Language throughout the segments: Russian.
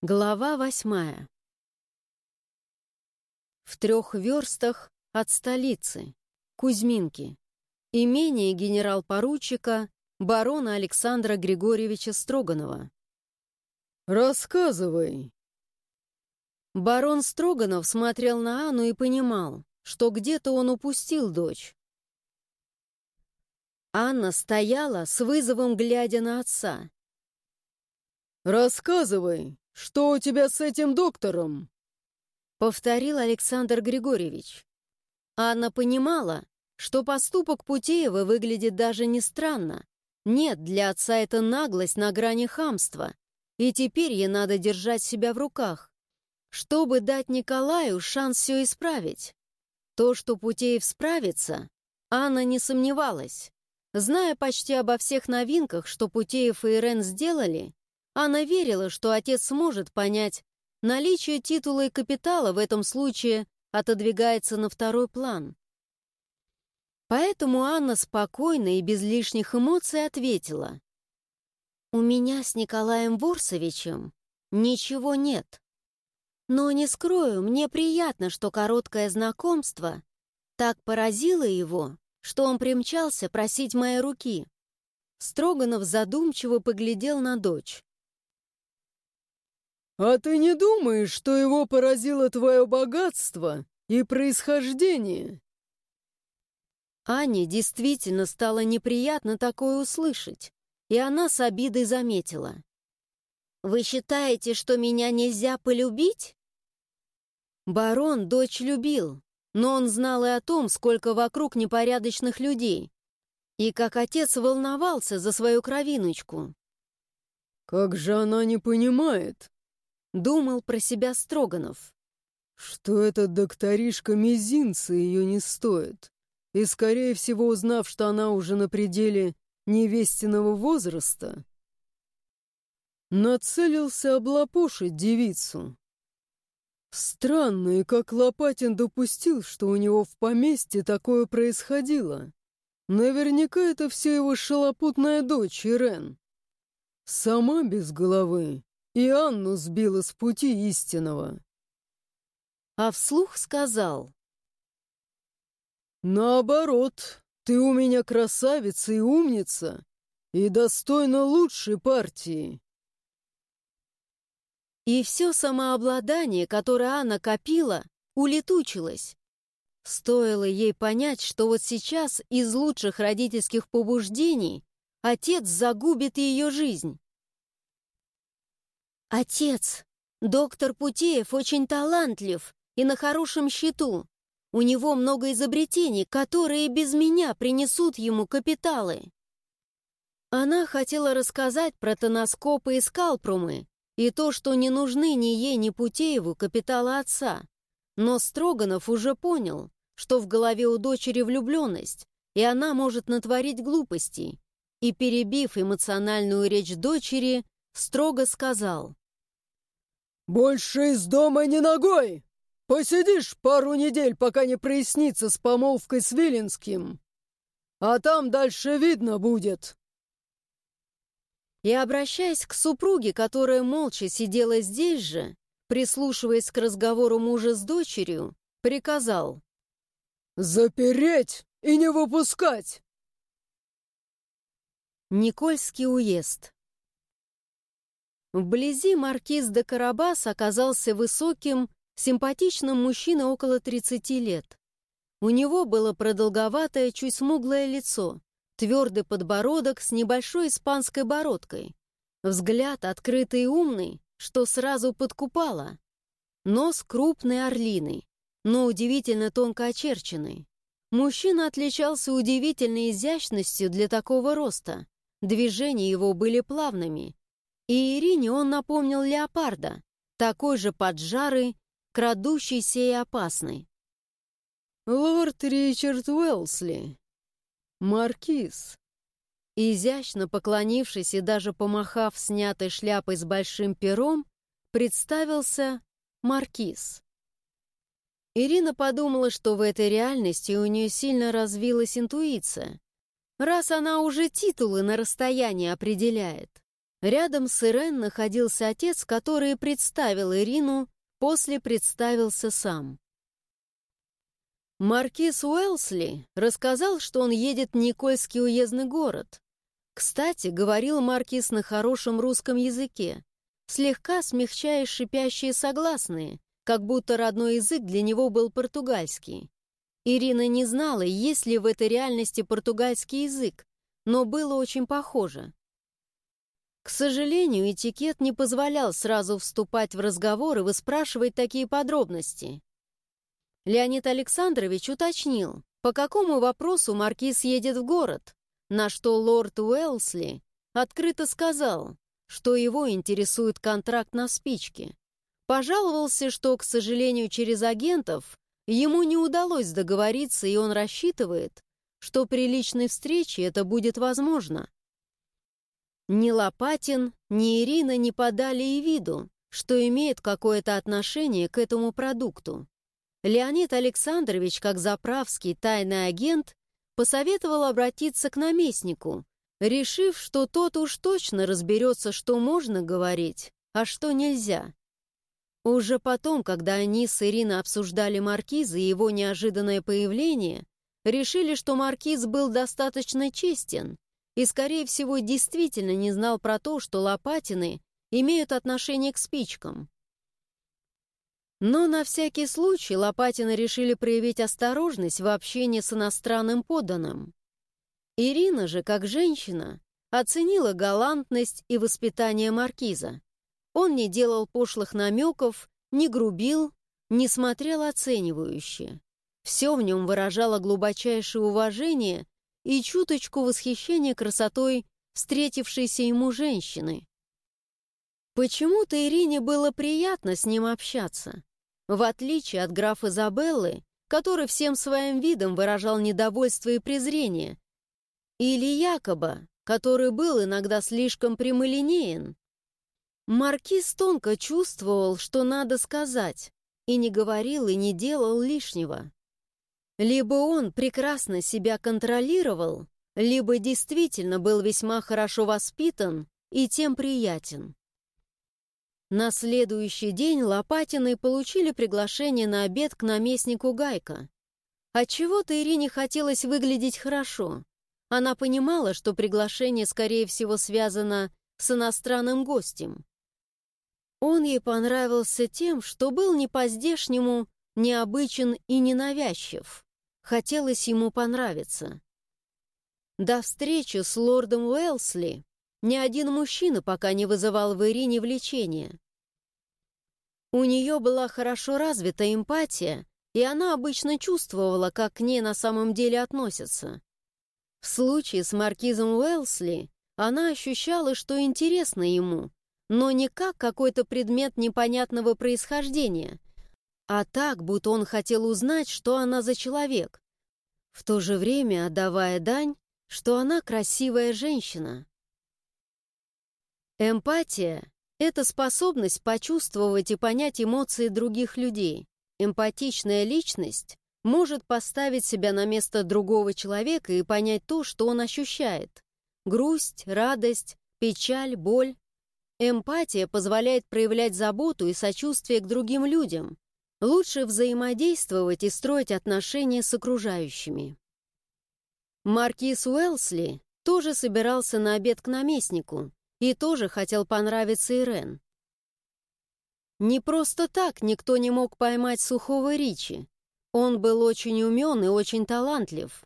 Глава восьмая. В трех верстах от столицы, Кузьминки, имение генерал-поручика барона Александра Григорьевича Строганова. «Рассказывай!» Барон Строганов смотрел на Анну и понимал, что где-то он упустил дочь. Анна стояла с вызовом, глядя на отца. «Рассказывай, что у тебя с этим доктором?» Повторил Александр Григорьевич. Анна понимала, что поступок Путеева выглядит даже не странно. Нет, для отца это наглость на грани хамства. И теперь ей надо держать себя в руках, чтобы дать Николаю шанс все исправить. То, что Путеев справится, Анна не сомневалась. Зная почти обо всех новинках, что Путеев и Ирен сделали, она верила, что отец сможет понять, наличие титула и капитала в этом случае отодвигается на второй план. Поэтому Анна спокойно и без лишних эмоций ответила. «У меня с Николаем Ворсовичем ничего нет. Но не скрою, мне приятно, что короткое знакомство так поразило его, что он примчался просить моей руки». Строганов задумчиво поглядел на дочь. «А ты не думаешь, что его поразило твое богатство и происхождение?» Ане действительно стало неприятно такое услышать, и она с обидой заметила. «Вы считаете, что меня нельзя полюбить?» Барон дочь любил, но он знал и о том, сколько вокруг непорядочных людей, и как отец волновался за свою кровиночку. «Как же она не понимает?» Думал про себя Строганов. Что этот докторишка мизинца ее не стоит. И, скорее всего, узнав, что она уже на пределе невестиного возраста, нацелился облапошить девицу. Странно, и как Лопатин допустил, что у него в поместье такое происходило. Наверняка это все его шалопутная дочь Ирен. Сама без головы и Анну сбила с пути истинного. А вслух сказал. «Наоборот, ты у меня красавица и умница, и достойна лучшей партии». И все самообладание, которое Анна копила, улетучилось. Стоило ей понять, что вот сейчас из лучших родительских побуждений отец загубит ее жизнь. «Отец, доктор Путеев очень талантлив и на хорошем счету. У него много изобретений, которые без меня принесут ему капиталы». Она хотела рассказать про тоноскопы и скалпрумы, и то, что не нужны ни ей, ни Путееву капиталы отца. Но Строганов уже понял, что в голове у дочери влюбленность, и она может натворить глупостей. И, перебив эмоциональную речь дочери, строго сказал. «Больше из дома не ногой! Посидишь пару недель, пока не прояснится с помолвкой с Виленским, а там дальше видно будет!» И, обращаясь к супруге, которая молча сидела здесь же, прислушиваясь к разговору мужа с дочерью, приказал «Запереть и не выпускать!» Никольский уезд Вблизи маркиз де Карабас оказался высоким, симпатичным мужчиной около 30 лет. У него было продолговатое, чуть смуглое лицо, твердый подбородок с небольшой испанской бородкой, взгляд открытый и умный, что сразу подкупало, нос крупный орлиный, но удивительно тонко очерченный. Мужчина отличался удивительной изящностью для такого роста. Движения его были плавными, и Ирине он напомнил леопарда, такой же поджарый, крадущийся и опасный. «Лорд Ричард Уэлсли, маркиз», изящно поклонившись и даже помахав снятой шляпой с большим пером, представился маркиз. Ирина подумала, что в этой реальности у нее сильно развилась интуиция, раз она уже титулы на расстоянии определяет. Рядом с Ирен находился отец, который представил Ирину, после представился сам. Маркиз Уэлсли рассказал, что он едет в Никольский уездный город. Кстати, говорил Маркиз на хорошем русском языке, слегка смягчая шипящие согласные, как будто родной язык для него был португальский. Ирина не знала, есть ли в этой реальности португальский язык, но было очень похоже. К сожалению, этикет не позволял сразу вступать в разговор и выспрашивать такие подробности. Леонид Александрович уточнил, по какому вопросу маркиз едет в город, на что лорд Уэлсли открыто сказал, что его интересует контракт на спички. Пожаловался, что, к сожалению, через агентов ему не удалось договориться, и он рассчитывает, что при личной встрече это будет возможно. Ни Лопатин, ни Ирина не подали и виду, что имеет какое-то отношение к этому продукту. Леонид Александрович, как заправский тайный агент, посоветовал обратиться к наместнику, решив, что тот уж точно разберется, что можно говорить, а что нельзя. Уже потом, когда они с Ириной обсуждали маркиза и его неожиданное появление, решили, что маркиз был достаточно честен, и, скорее всего, действительно не знал про то, что лопатины имеют отношение к спичкам. Но на всякий случай Лопатины решили проявить осторожность в общении с иностранным подданным. Ирина же, как женщина, оценила галантность и воспитание маркиза. Он не делал пошлых намеков, не грубил, не смотрел оценивающе. Все в нем выражало глубочайшее уважение и чуточку восхищения красотой встретившейся ему женщины. Почему-то Ирине было приятно с ним общаться. В отличие от графа Изабеллы, который всем своим видом выражал недовольство и презрение, или Якоба, который был иногда слишком прямолинеен. Маркиз тонко чувствовал, что надо сказать, и не говорил и не делал лишнего. Либо он прекрасно себя контролировал, либо действительно был весьма хорошо воспитан и тем приятен. На следующий день Лопатины получили приглашение на обед к наместнику Гайка. Отчего-то Ирине хотелось выглядеть хорошо. Она понимала, что приглашение, скорее всего, связано с иностранным гостем. Он ей понравился тем, что был не по-здешнему, необычен и ненавязчив. Хотелось ему понравиться. До встречи с лордом Уэлсли ни один мужчина пока не вызывал в Ирине влечения. У нее была хорошо развита эмпатия, и она обычно чувствовала, как к ней на самом деле относятся. В случае с маркизом Уэлсли она ощущала, что интересно ему, но не как какой-то предмет непонятного происхождения, а так, будто он хотел узнать, что она за человек, в то же время отдавая дань, что она красивая женщина. Эмпатия — это способность почувствовать и понять эмоции других людей. Эмпатичная личность может поставить себя на место другого человека и понять то, что он ощущает. Грусть, радость, печаль, боль. Эмпатия позволяет проявлять заботу и сочувствие к другим людям, Лучше взаимодействовать и строить отношения с окружающими. Маркиз Уэлсли тоже собирался на обед к наместнику и тоже хотел понравиться Ирен. Не просто так никто не мог поймать сухого Ричи. Он был очень умен и очень талантлив.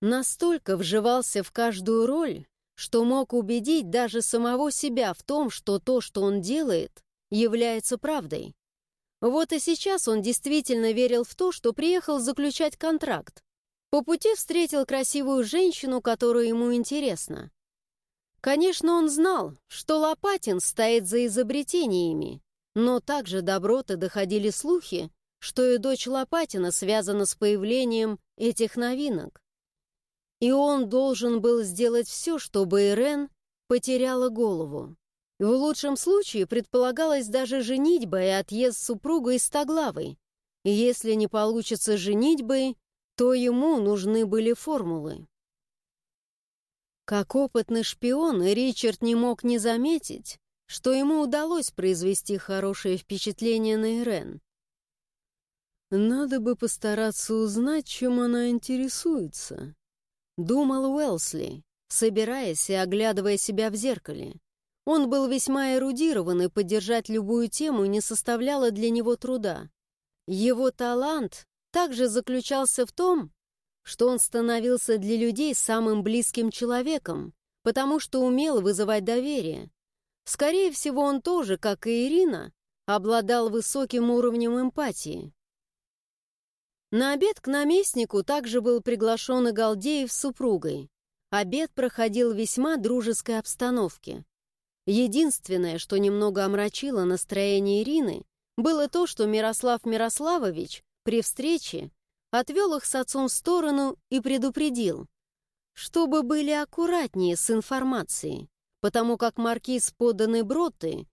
Настолько вживался в каждую роль, что мог убедить даже самого себя в том, что то, что он делает, является правдой. Вот и сейчас он действительно верил в то, что приехал заключать контракт. По пути встретил красивую женщину, которая ему интересна. Конечно, он знал, что Лопатин стоит за изобретениями, но также доброты доходили слухи, что и дочь Лопатина связана с появлением этих новинок. И он должен был сделать все, чтобы Ирен потеряла голову. В лучшем случае предполагалось даже женитьба и отъезд супруга из Стоглавой. Если не получится женитьбы, то ему нужны были формулы. Как опытный шпион, Ричард не мог не заметить, что ему удалось произвести хорошее впечатление на Ирен. «Надо бы постараться узнать, чем она интересуется», — думал Уэлсли, собираясь и оглядывая себя в зеркале. Он был весьма эрудирован, и поддержать любую тему не составляло для него труда. Его талант также заключался в том, что он становился для людей самым близким человеком, потому что умел вызывать доверие. Скорее всего, он тоже, как и Ирина, обладал высоким уровнем эмпатии. На обед к наместнику также был приглашен и Галдеев с супругой. Обед проходил в весьма дружеской обстановке. Единственное, что немного омрачило настроение Ирины, было то, что Мирослав Мирославович при встрече отвел их с отцом в сторону и предупредил, чтобы были аккуратнее с информацией, потому как маркиз поданы броты,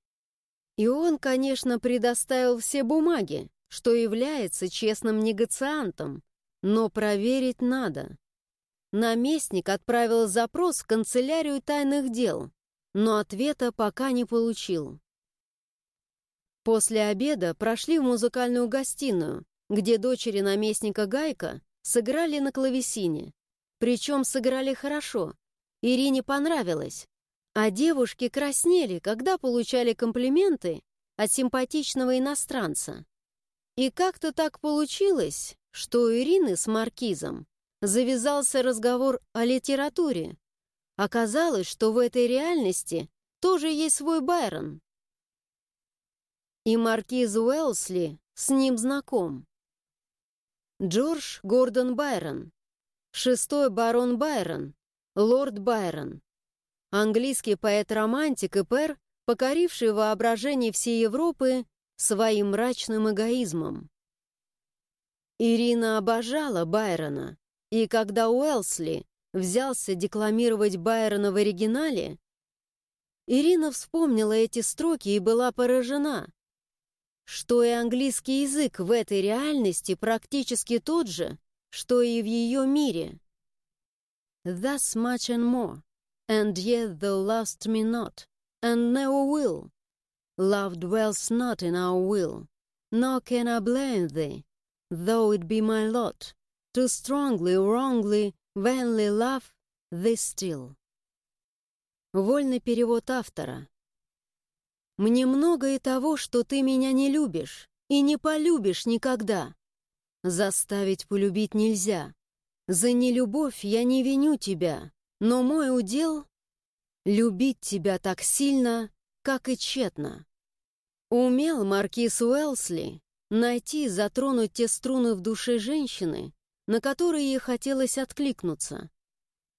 и он, конечно, предоставил все бумаги, что является честным негациантом, но проверить надо. Наместник отправил запрос в канцелярию тайных дел, но ответа пока не получил. После обеда прошли в музыкальную гостиную, где дочери наместника Гайка сыграли на клавесине. Причем сыграли хорошо. Ирине понравилось. А девушки краснели, когда получали комплименты от симпатичного иностранца. И как-то так получилось, что у Ирины с Маркизом завязался разговор о литературе. Оказалось, что в этой реальности тоже есть свой Байрон. И Маркиз Уэлсли с ним знаком. Джордж Гордон Байрон, шестой барон Байрон, лорд Байрон, английский поэт-романтик и пэр, покоривший воображение всей Европы своим мрачным эгоизмом. Ирина обожала Байрона, и когда Уэлсли взялся декламировать Байрона в оригинале, Ирина вспомнила эти строки и была поражена, что и английский язык в этой реальности практически тот же, что и в ее мире. Thus much and more, and yet thou lovest me not, and never will. Love dwells not in our will, nor can I blame thee, though it be my lot, to strongly, wrongly, vainly love thee still. Вольный перевод автора. Мне много и того, что ты меня не любишь и не полюбишь никогда. Заставить полюбить нельзя. За нелюбовь я не виню тебя, но мой удел — любить тебя так сильно, как и тщетно. Умел маркиз Уэлсли найти и затронуть те струны в душе женщины, на которые хотелось откликнуться.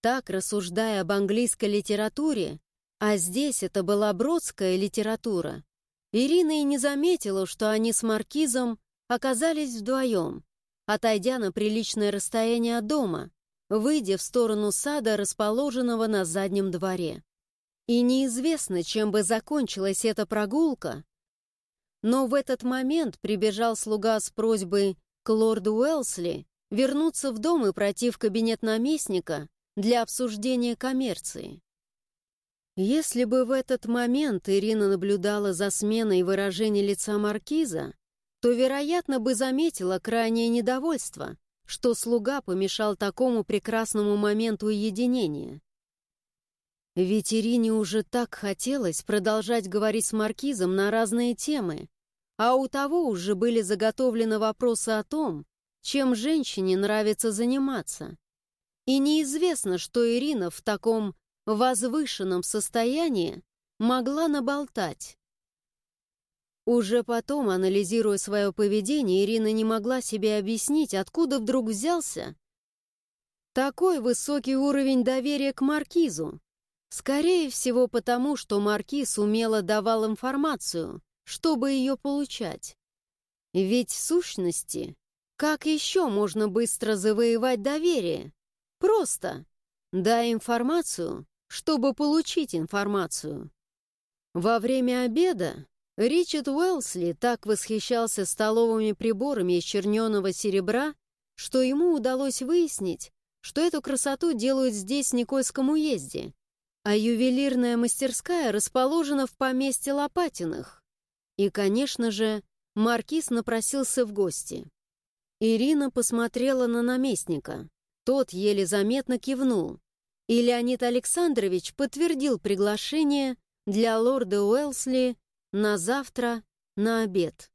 Так, рассуждая об английской литературе, а здесь это была бродская литература, Ирина и не заметила, что они с маркизом оказались вдвоем, отойдя на приличное расстояние от дома, выйдя в сторону сада, расположенного на заднем дворе. И неизвестно, чем бы закончилась эта прогулка, но в этот момент прибежал слуга с просьбой к лорду Уэлсли вернуться в дом и пройти в кабинет наместника для обсуждения коммерции. Если бы в этот момент Ирина наблюдала за сменой выражения лица маркиза, то, вероятно, бы заметила крайнее недовольство, что слуга помешал такому прекрасному моменту уединения. Ведь Ирине уже так хотелось продолжать говорить с Маркизом на разные темы, а у того уже были заготовлены вопросы о том, чем женщине нравится заниматься. И неизвестно, что Ирина в таком возвышенном состоянии могла наболтать. Уже потом, анализируя свое поведение, Ирина не могла себе объяснить, откуда вдруг взялся такой высокий уровень доверия к Маркизу. Скорее всего, потому что Маркиз умело давал информацию, чтобы ее получать. Ведь в сущности, как еще можно быстро завоевать доверие? Просто дай информацию, чтобы получить информацию. Во время обеда Ричард Уэлсли так восхищался столовыми приборами из черненого серебра, что ему удалось выяснить, что эту красоту делают здесь, в Никольском уезде, а ювелирная мастерская расположена в поместье Лопатиных. И, конечно же, маркиз напросился в гости. Ирина посмотрела на наместника. Тот еле заметно кивнул, и Леонид Александрович подтвердил приглашение для лорда Уэлсли на завтра на обед.